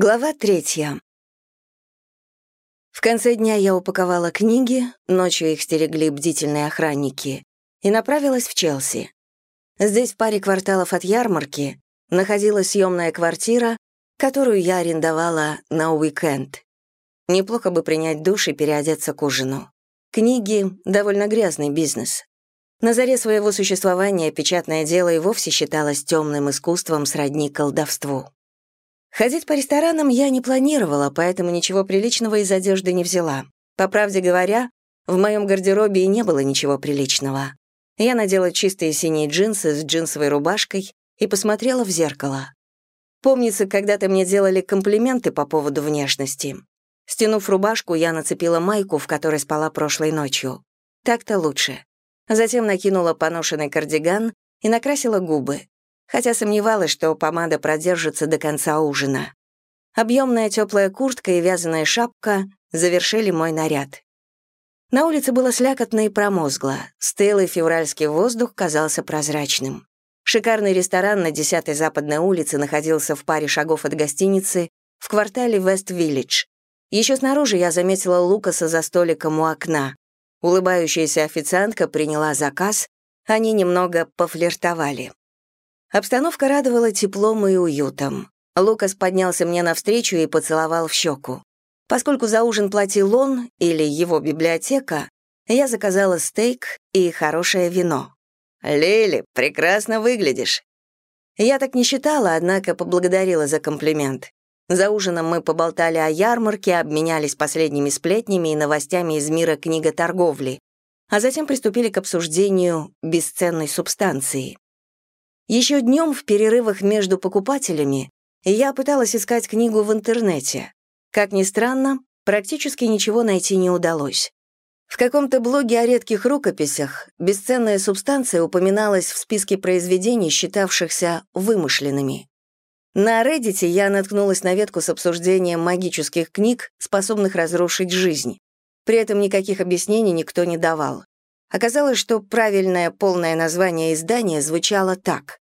Глава третья. В конце дня я упаковала книги, ночью их стерегли бдительные охранники, и направилась в Челси. Здесь, в паре кварталов от ярмарки, находилась съемная квартира, которую я арендовала на уикенд. Неплохо бы принять душ и переодеться к ужину. Книги — довольно грязный бизнес. На заре своего существования печатное дело и вовсе считалось темным искусством сродни колдовству. Ходить по ресторанам я не планировала, поэтому ничего приличного из одежды не взяла. По правде говоря, в моем гардеробе и не было ничего приличного. Я надела чистые синие джинсы с джинсовой рубашкой и посмотрела в зеркало. Помнится, когда-то мне делали комплименты по поводу внешности. Стянув рубашку, я нацепила майку, в которой спала прошлой ночью. Так-то лучше. Затем накинула поношенный кардиган и накрасила губы хотя сомневалась, что помада продержится до конца ужина. Объемная теплая куртка и вязаная шапка завершили мой наряд. На улице было слякотно и промозгло, стылый февральский воздух казался прозрачным. Шикарный ресторан на 10-й западной улице находился в паре шагов от гостиницы в квартале Вест-Виллидж. Еще снаружи я заметила Лукаса за столиком у окна. Улыбающаяся официантка приняла заказ, они немного пофлиртовали. Обстановка радовала теплом и уютом. Лукас поднялся мне навстречу и поцеловал в щеку. Поскольку за ужин платил он или его библиотека, я заказала стейк и хорошее вино. «Лили, прекрасно выглядишь». Я так не считала, однако поблагодарила за комплимент. За ужином мы поболтали о ярмарке, обменялись последними сплетнями и новостями из мира книготорговли, а затем приступили к обсуждению бесценной субстанции. Еще днем в перерывах между покупателями я пыталась искать книгу в интернете. Как ни странно, практически ничего найти не удалось. В каком-то блоге о редких рукописях бесценная субстанция упоминалась в списке произведений, считавшихся вымышленными. На Reddit я наткнулась на ветку с обсуждением магических книг, способных разрушить жизнь. При этом никаких объяснений никто не давал. Оказалось, что правильное полное название издания звучало так.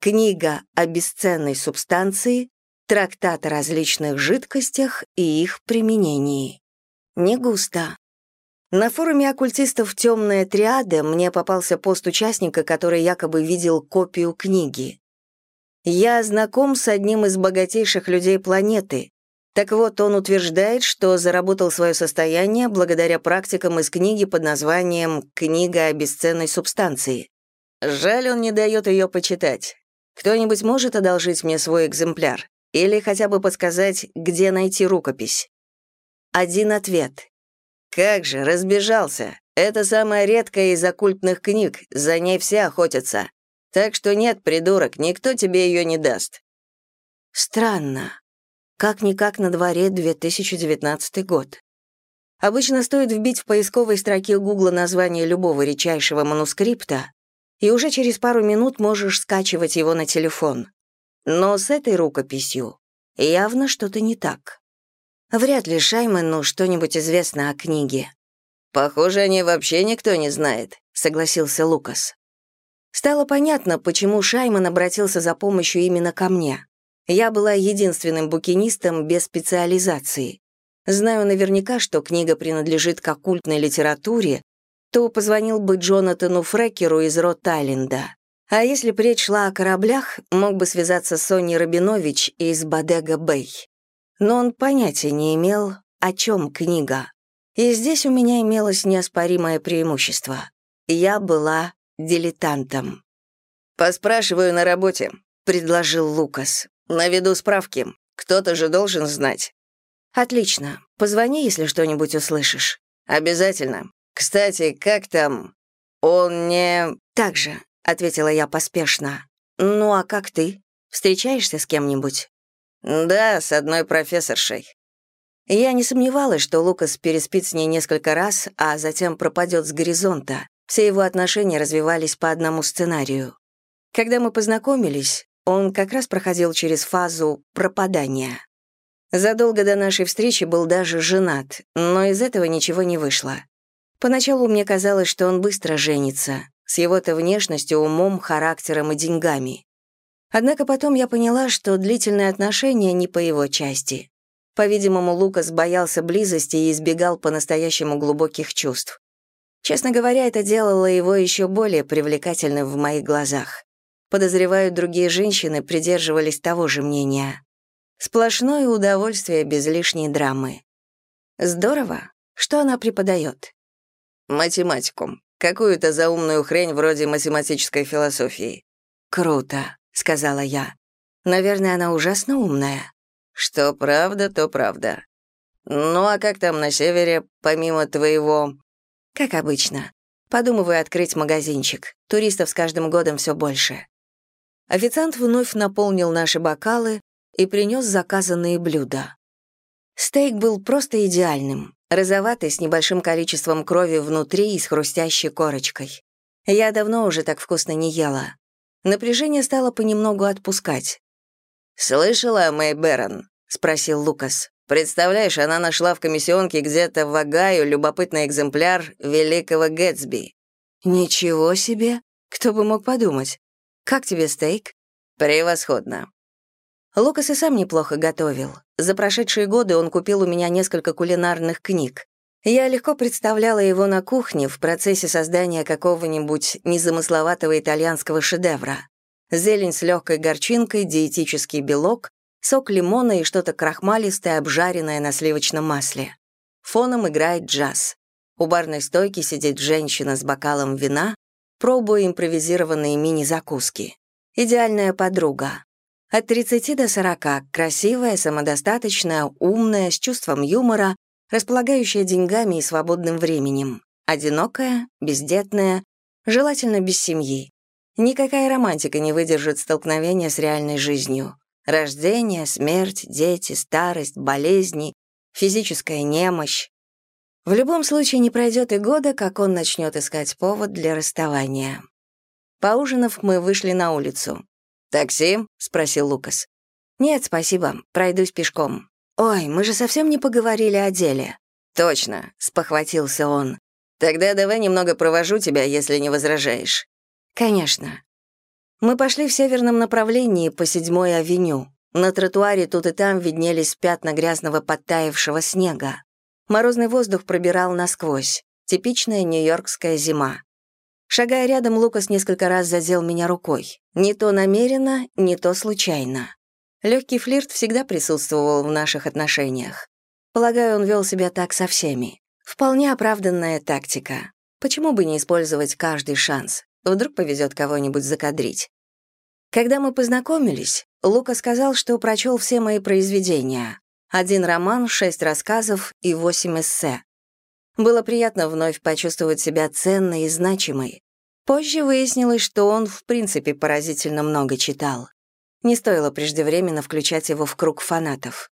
«Книга о бесценной субстанции, трактат о различных жидкостях и их применении». Не густо. На форуме оккультистов «Темная триада» мне попался пост участника, который якобы видел копию книги. «Я знаком с одним из богатейших людей планеты. Так вот, он утверждает, что заработал свое состояние благодаря практикам из книги под названием «Книга о бесценной субстанции». Жаль, он не дает ее почитать. Кто-нибудь может одолжить мне свой экземпляр? Или хотя бы подсказать, где найти рукопись? Один ответ. Как же, разбежался. Это самая редкая из оккультных книг, за ней все охотятся. Так что нет, придурок, никто тебе ее не даст. Странно. Как-никак на дворе 2019 год. Обычно стоит вбить в поисковой строке Гугла название любого редчайшего манускрипта, и уже через пару минут можешь скачивать его на телефон. Но с этой рукописью явно что-то не так. Вряд ли Шайману что-нибудь известно о книге. «Похоже, о ней вообще никто не знает», — согласился Лукас. Стало понятно, почему Шайман обратился за помощью именно ко мне. Я была единственным букинистом без специализации. Знаю наверняка, что книга принадлежит к оккультной литературе, то позвонил бы Джонатану Фрекеру из Рот-Айленда. А если б речь шла о кораблях, мог бы связаться с Соней Рабинович из Бадега-Бэй. Но он понятия не имел, о чем книга. И здесь у меня имелось неоспоримое преимущество. Я была дилетантом. «Поспрашиваю на работе», — предложил Лукас. Наведу справки. Кто-то же должен знать. Отлично. Позвони, если что-нибудь услышишь. Обязательно. Кстати, как там? Он не... Так же, ответила я поспешно. Ну а как ты? Встречаешься с кем-нибудь? Да, с одной профессоршей. Я не сомневалась, что Лукас переспит с ней несколько раз, а затем пропадет с горизонта. Все его отношения развивались по одному сценарию. Когда мы познакомились, он как раз проходил через фазу пропадания. Задолго до нашей встречи был даже женат, но из этого ничего не вышло. Поначалу мне казалось, что он быстро женится, с его-то внешностью, умом, характером и деньгами. Однако потом я поняла, что длительные отношения не по его части. По-видимому, Лукас боялся близости и избегал по-настоящему глубоких чувств. Честно говоря, это делало его еще более привлекательным в моих глазах. Подозреваю, другие женщины придерживались того же мнения. Сплошное удовольствие без лишней драмы. Здорово. Что она преподает? Математику. Какую-то заумную хрень вроде математической философии. Круто, сказала я. Наверное, она ужасно умная. Что правда, то правда. Ну а как там на севере, помимо твоего... Как обычно. Подумываю открыть магазинчик. Туристов с каждым годом все больше. Официант вновь наполнил наши бокалы и принес заказанные блюда. Стейк был просто идеальным, розоватый, с небольшим количеством крови внутри и с хрустящей корочкой. Я давно уже так вкусно не ела. Напряжение стало понемногу отпускать. «Слышала, Мэй Бэрон?» — спросил Лукас. «Представляешь, она нашла в комиссионке где-то в Огайо любопытный экземпляр великого Гэтсби». «Ничего себе! Кто бы мог подумать? Как тебе стейк?» «Превосходно. Лукас и сам неплохо готовил. За прошедшие годы он купил у меня несколько кулинарных книг. Я легко представляла его на кухне в процессе создания какого-нибудь незамысловатого итальянского шедевра. Зелень с легкой горчинкой, диетический белок, сок лимона и что-то крахмалистое, обжаренное на сливочном масле. Фоном играет джаз. У барной стойки сидит женщина с бокалом вина, пробуя импровизированные мини-закуски. Идеальная подруга. От 30 до 40, красивая, самодостаточная, умная, с чувством юмора, располагающая деньгами и свободным временем, одинокая, бездетная, желательно без семьи. Никакая романтика не выдержит столкновения с реальной жизнью. Рождение, смерть, дети, старость, болезни, физическая немощь. В любом случае не пройдет и года, как он начнет искать повод для расставания. Поужинав, мы вышли на улицу. «Такси?» — спросил Лукас. «Нет, спасибо, пройдусь пешком». «Ой, мы же совсем не поговорили о деле». «Точно», — спохватился он. «Тогда давай немного провожу тебя, если не возражаешь». «Конечно». Мы пошли в северном направлении по седьмой авеню. На тротуаре тут и там виднелись пятна грязного подтаявшего снега. Морозный воздух пробирал насквозь. Типичная нью-йоркская зима. Шагая рядом, Лукас несколько раз задел меня рукой. Не то намеренно, не то случайно. Легкий флирт всегда присутствовал в наших отношениях. Полагаю, он вел себя так со всеми. Вполне оправданная тактика. Почему бы не использовать каждый шанс? Вдруг повезет кого-нибудь закадрить. Когда мы познакомились, Лука сказал, что прочел все мои произведения. Один роман, шесть рассказов и восемь эссе. Было приятно вновь почувствовать себя ценной и значимой. Позже выяснилось, что он в принципе поразительно много читал. Не стоило преждевременно включать его в круг фанатов.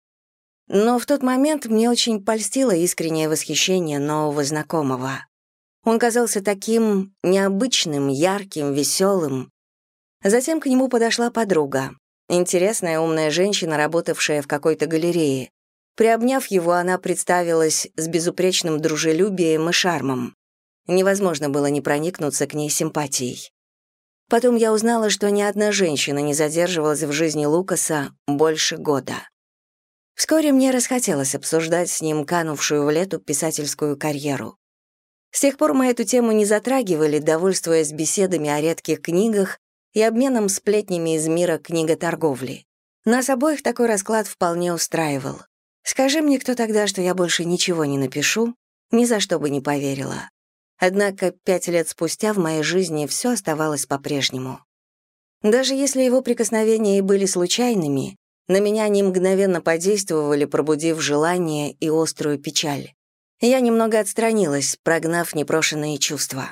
Но в тот момент мне очень польстило искреннее восхищение нового знакомого. Он казался таким необычным, ярким, веселым. Затем к нему подошла подруга, интересная умная женщина, работавшая в какой-то галерее. Приобняв его, она представилась с безупречным дружелюбием и шармом. Невозможно было не проникнуться к ней симпатией. Потом я узнала, что ни одна женщина не задерживалась в жизни Лукаса больше года. Вскоре мне расхотелось обсуждать с ним канувшую в лету писательскую карьеру. С тех пор мы эту тему не затрагивали, довольствуясь беседами о редких книгах и обменом сплетнями из мира книготорговли. Нас обоих такой расклад вполне устраивал. Скажи мне кто тогда, что я больше ничего не напишу, ни за что бы не поверила. Однако пять лет спустя в моей жизни все оставалось по-прежнему. Даже если его прикосновения и были случайными, на меня они мгновенно подействовали, пробудив желание и острую печаль. Я немного отстранилась, прогнав непрошенные чувства.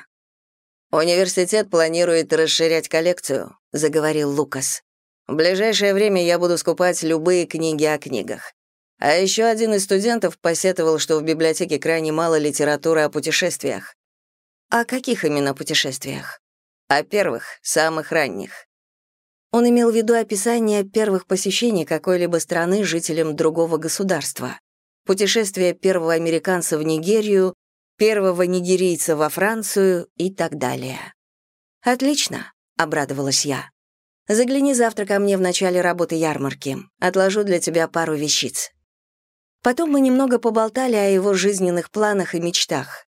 «Университет планирует расширять коллекцию», — заговорил Лукас. «В ближайшее время я буду скупать любые книги о книгах. А еще один из студентов посетовал, что в библиотеке крайне мало литературы о путешествиях. О каких именно путешествиях? О первых, самых ранних. Он имел в виду описание первых посещений какой-либо страны жителям другого государства. Путешествие первого американца в Нигерию, первого нигерийца во Францию и так далее. «Отлично», — обрадовалась я. Загляни завтра ко мне в начале работы ярмарки. Отложу для тебя пару вещиц». Потом мы немного поболтали о его жизненных планах и мечтах.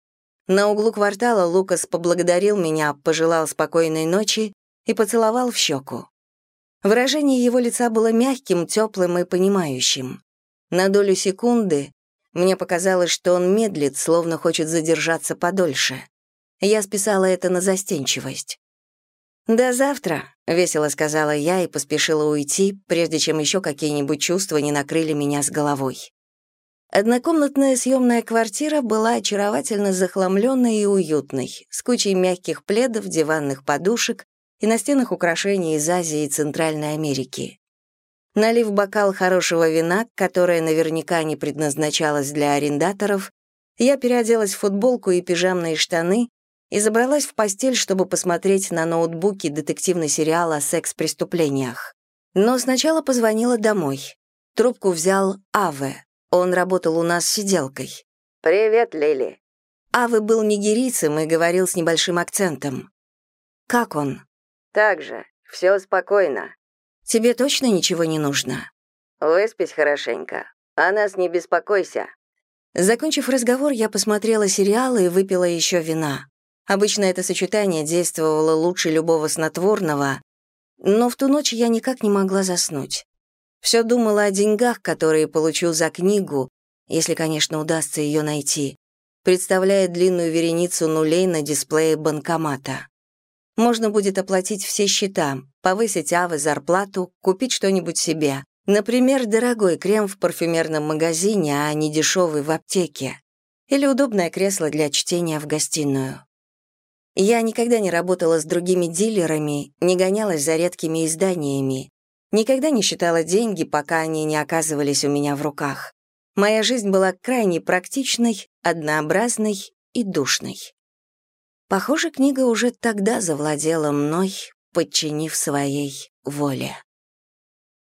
На углу квартала Лукас поблагодарил меня, пожелал спокойной ночи и поцеловал в щеку. Выражение его лица было мягким, теплым и понимающим. На долю секунды мне показалось, что он медлит, словно хочет задержаться подольше. Я списала это на застенчивость. «До завтра», — весело сказала я и поспешила уйти, прежде чем еще какие-нибудь чувства не накрыли меня с головой. Однокомнатная съемная квартира была очаровательно захламленной и уютной, с кучей мягких пледов, диванных подушек и настенных украшений из Азии и Центральной Америки. Налив бокал хорошего вина, которое наверняка не предназначалось для арендаторов, я переоделась в футболку и пижамные штаны и забралась в постель, чтобы посмотреть на ноутбуке детективный сериал о секс-преступлениях. Но сначала позвонила домой. Трубку взял Аве, он работал у нас сиделкой. «Привет, Лили». Авы был нигерийцем и говорил с небольшим акцентом. «Как он?» «Так же. Все спокойно». «Тебе точно ничего не нужно?» «Выспись хорошенько. О нас не беспокойся». Закончив разговор, я посмотрела сериал и выпила еще вина. Обычно это сочетание действовало лучше любого снотворного, но в ту ночь я никак не могла заснуть. Все думала о деньгах, которые получу за книгу, если, конечно, удастся ее найти, представляя длинную вереницу нулей на дисплее банкомата. Можно будет оплатить все счета, повысить авы зарплату, купить что-нибудь себе. Например, дорогой крем в парфюмерном магазине, а не дешевый в аптеке. Или удобное кресло для чтения в гостиную. Я никогда не работала с другими дилерами, не гонялась за редкими изданиями. Никогда не считала деньги, пока они не оказывались у меня в руках. Моя жизнь была крайне практичной, однообразной и душной. Похоже, книга уже тогда завладела мной, подчинив своей воле.